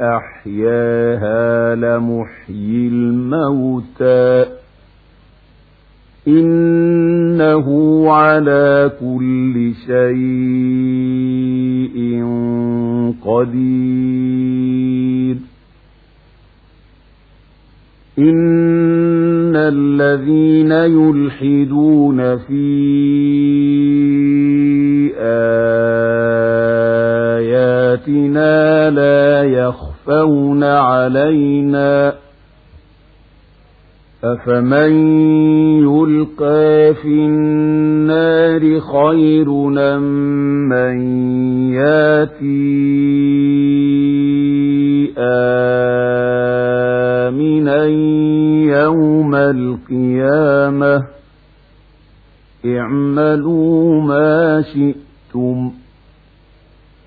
أحياها لمحيي الموتى. إنه على كل شيء قدير. إن الذين يلحدون في آياتنا يخفون علينا أفمن يلقى في النار خير من ياتي آمنا يوم القيامة اعملوا ما شئتم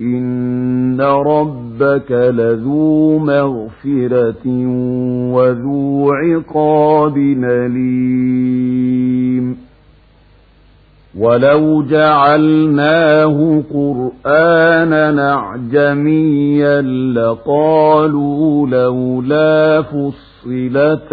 إن ربك لذو مغفرة وذو عقاب أليم ولو جعلناه قرآنا أعجميا لقالوا لولا فصلت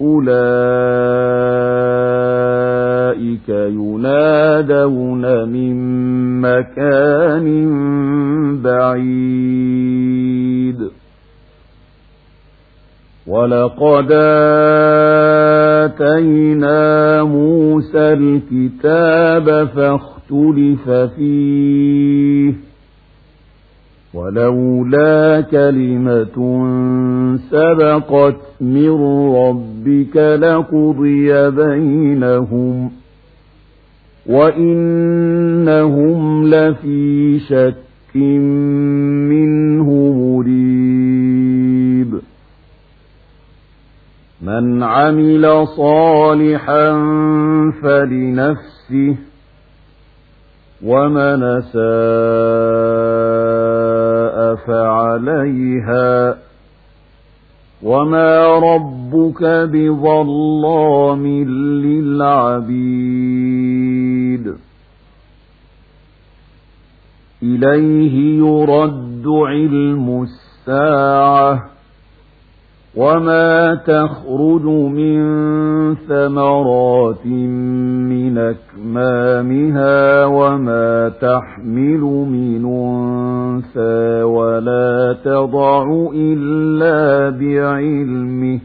أولئك ينادون من مكان بعيد. ولقد آتينا موسى الكتاب فاختلف فيه. ولولا كلمة سبقت من ربك لقضي بينهم وإنهم لفي شك منه مريب. من عمل صالحا فلنفسه ومن ساء فعليها وما ربك بظلام للعبيد. إليه يرد علم الساعة. وما تخرج من ثمرات من أكمامها وما تحمل من أنثى ولا تضع إلا بعلمه